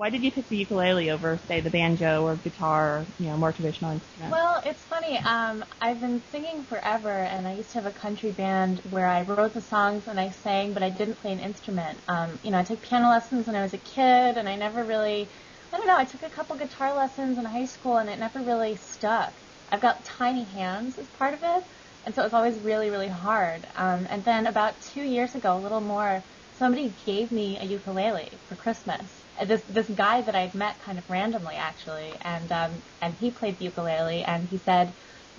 Why did you pick the ukulele over, say, the banjo or guitar or, you know, more traditional instrument? Well, it's funny. Um, I've been singing forever, and I used to have a country band where I wrote the songs and I sang, but I didn't play an instrument. Um, you know, I took piano lessons when I was a kid, and I never really, I don't know, I took a couple guitar lessons in high school, and it never really stuck. I've got tiny hands as part of it, and so it was always really, really hard. Um, and then about two years ago, a little more, somebody gave me a ukulele for Christmas this this guy that I'd met kind of randomly actually, and um, and he played the ukulele, and he said,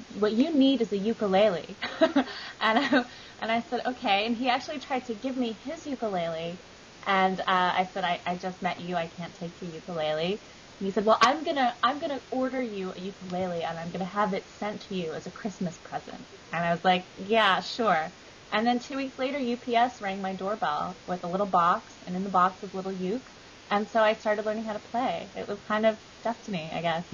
"What you need is a ukulele," and I, and I said, "Okay," and he actually tried to give me his ukulele, and uh, I said, I, "I just met you, I can't take your ukulele." And he said, "Well, I'm gonna I'm gonna order you a ukulele, and I'm gonna have it sent to you as a Christmas present." And I was like, "Yeah, sure." And then two weeks later, UPS rang my doorbell with a little box, and in the box was little uke and so I started learning how to play. It was kind of destiny, I guess.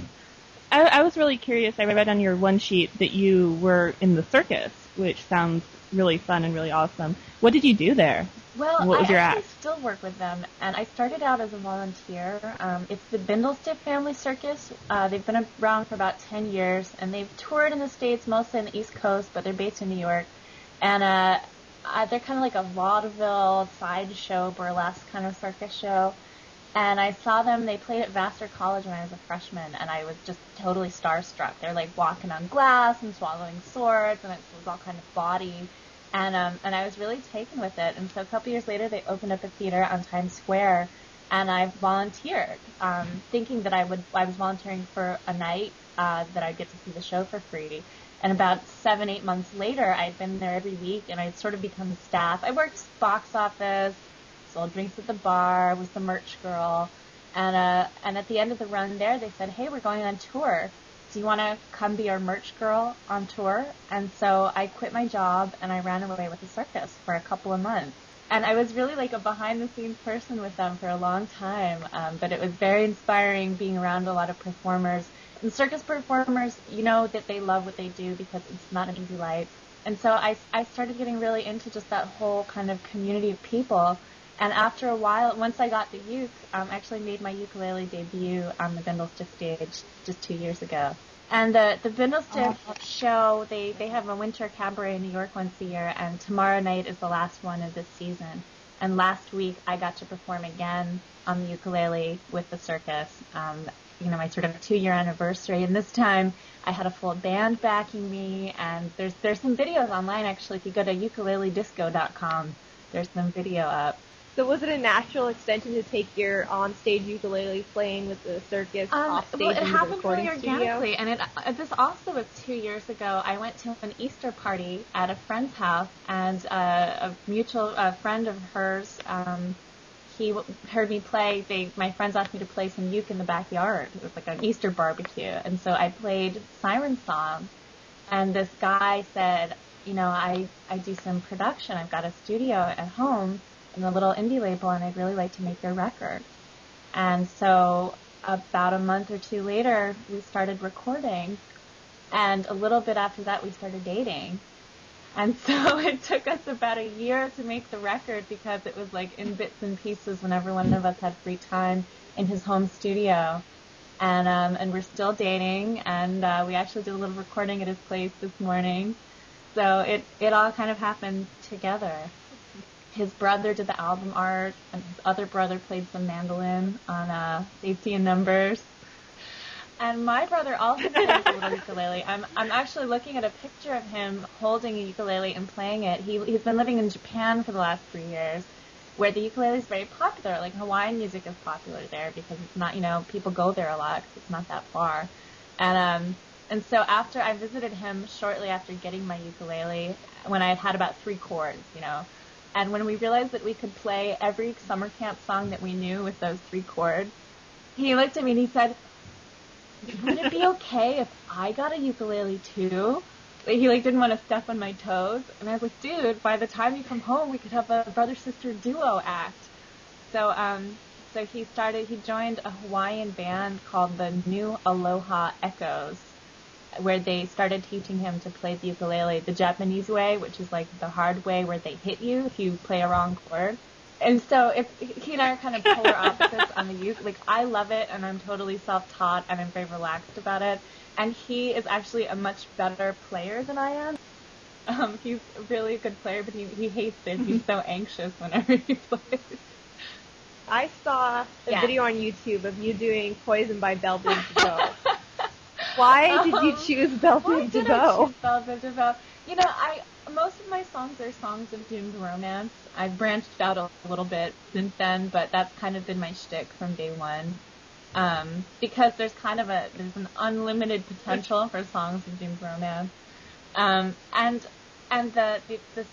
I, I was really curious. I read on your one sheet that you were in the circus, which sounds really fun and really awesome. What did you do there? Well, what was I your actually act? still work with them, and I started out as a volunteer. Um, it's the Bindlestiff Family Circus. Uh, they've been around for about 10 years, and they've toured in the States, mostly in the East Coast, but they're based in New York. And uh, uh, they're kind of like a vaudeville sideshow burlesque kind of circus show. And I saw them, they played at Vassar College when I was a freshman, and I was just totally starstruck. They're like walking on glass and swallowing swords, and it was all kind of body. And, um, and I was really taken with it. And so a couple years later, they opened up a theater on Times Square, and I volunteered, um, thinking that I would, I was volunteering for a night, uh, that I'd get to see the show for free. And about seven, eight months later, I'd been there every week, and I'd sort of become staff. I worked box office, drinks at the bar, was the merch girl. And, uh, and at the end of the run there, they said, hey, we're going on tour. Do you want to come be our merch girl on tour? And so I quit my job and I ran away with the circus for a couple of months. And I was really like a behind the scenes person with them for a long time. Um, but it was very inspiring being around a lot of performers. And circus performers, you know that they love what they do because it's not an easy life. And so I, I started getting really into just that whole kind of community of people and after a while, once I got the uke, um, I actually made my ukulele debut on the Bindlestiff stage just two years ago. And the the Bindlestiff oh. show, they they have a winter cabaret in New York once a year, and tomorrow night is the last one of this season. And last week, I got to perform again on the ukulele with the circus. Um, you know, my sort of two year anniversary, and this time I had a full band backing me. And there's there's some videos online actually. If you go to ukuleledisco.com, there's some video up. So was it a natural extension to take your on-stage ukulele playing with the circus um, off-stage well, it happened really studio? organically, and it uh, this also was two years ago. I went to an Easter party at a friend's house, and uh, a mutual a friend of hers, um, he w- heard me play. They my friends asked me to play some uke in the backyard. It was like an Easter barbecue, and so I played Siren Song, and this guy said, you know, I I do some production. I've got a studio at home in a little indie label and I'd really like to make their record. And so about a month or two later, we started recording. And a little bit after that, we started dating. And so it took us about a year to make the record because it was like in bits and pieces whenever one of us had free time in his home studio. And, um, and we're still dating and, uh, we actually did a little recording at his place this morning. So it, it all kind of happened together his brother did the album art, and his other brother played some mandolin on uh, Safety in Numbers. And my brother also plays a little ukulele. I'm I'm actually looking at a picture of him holding a ukulele and playing it. He he's been living in Japan for the last three years, where the ukulele is very popular. Like Hawaiian music is popular there because it's not you know people go there a lot because it's not that far. And um and so after I visited him shortly after getting my ukulele, when I had had about three chords, you know, and when we realized that we could play every summer camp song that we knew with those three chords, he looked at me and he said, "Would it be okay if I got a ukulele too?" He like didn't want to step on my toes, and I was like, "Dude, by the time you come home, we could have a brother sister duo act." So um, so he started. He joined a Hawaiian band called the New Aloha Echoes, where they started teaching him to play the ukulele the Japanese way, which is like the hard way where they hit you if you play a wrong chord. and so it's he and I are kind of polar opposites on the use. Like I love it, and I'm totally self-taught, and I'm very relaxed about it. And he is actually a much better player than I am. Um, he's really a good player, but he he hates it. He's so anxious whenever he plays. I saw a Yeah. video on YouTube of you doing Poison by Bell Biv DeVoe. Why did you Um, choose Why Belvin did I choose DeVoe? You know, I most of my songs are songs of doomed romance. I've branched out a little bit since then, but that's kind of been my shtick from day one. Um, because there's kind of a there's an unlimited potential for songs of doomed romance, um, and and the the, the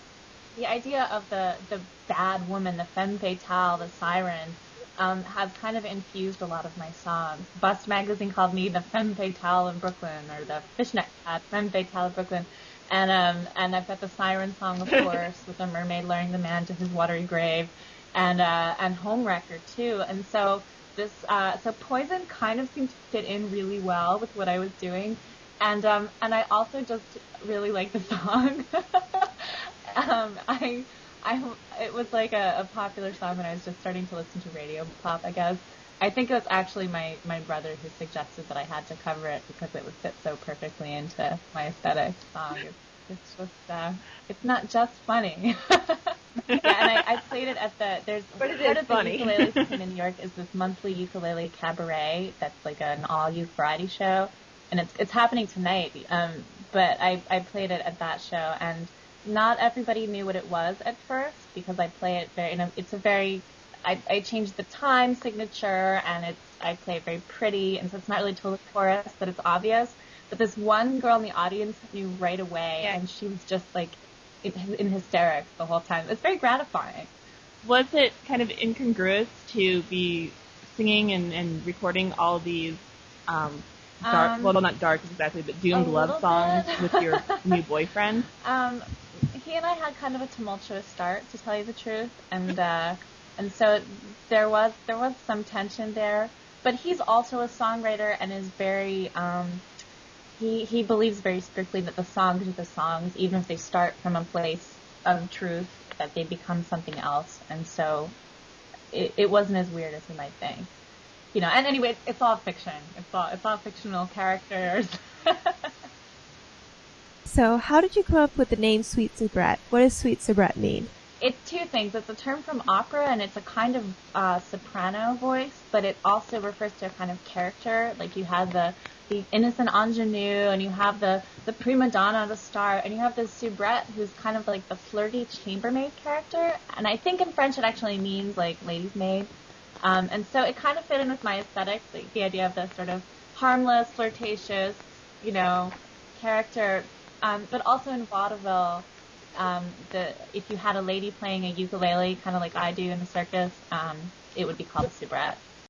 the idea of the the bad woman, the femme fatale, the siren, um, has kind of infused a lot of my songs. Bust magazine called me the femme fatale of Brooklyn, or the fishnet cat femme fatale of Brooklyn. And um, and I've got the siren song, of course, with the mermaid luring the man to his watery grave, and uh, and home record too. And so this uh, so poison kind of seemed to fit in really well with what I was doing, and um, and I also just really like the song. um, I I it was like a, a popular song when I was just starting to listen to radio pop. I guess I think it was actually my my brother who suggested that I had to cover it because it would fit so perfectly into my aesthetic song. It's, it's just uh, it's not just funny. yeah, and I, I played it at the there's But it part is of funny. the ukulele scene in New York is this monthly ukulele cabaret that's like an all youth variety show, and it's it's happening tonight. Um, but I I played it at that show, and not everybody knew what it was at first because I play it very. It's a very I, I changed the time signature and it's I play it very pretty and so it's not really totally chorus but it's obvious. But this one girl in the audience knew right away Yeah. and she was just like in, in hysterics the whole time. It's very gratifying. Was it kind of incongruous to be singing and, and recording all these um, dark, Um, well, not dark exactly, but doomed love songs with your new boyfriend? Um, he and I had kind of a tumultuous start, to tell you the truth, and uh, and so there was there was some tension there. But he's also a songwriter and is very um, he he believes very strictly that the songs are the songs, even if they start from a place of truth, that they become something else. And so it, it wasn't as weird as you might think. You know, and anyway, it's, all fiction. It's all it's all fictional characters. So, how did you come up with the name Sweet Soubrette? What does Sweet Soubrette mean? It's two things. It's a term from opera, and it's a kind of uh, soprano voice, but it also refers to a kind of character. Like you have the the innocent ingenue, and you have the the prima donna, the star, and you have the soubrette, who's kind of like the flirty chambermaid character. And I think in French it actually means like lady's maid. Um, and so it kind of fit in with my aesthetic, like the idea of the sort of harmless, flirtatious, you know, character. Um, but also in vaudeville, um, the if you had a lady playing a ukulele, kind of like I do in the circus, um, it would be called a soubrette.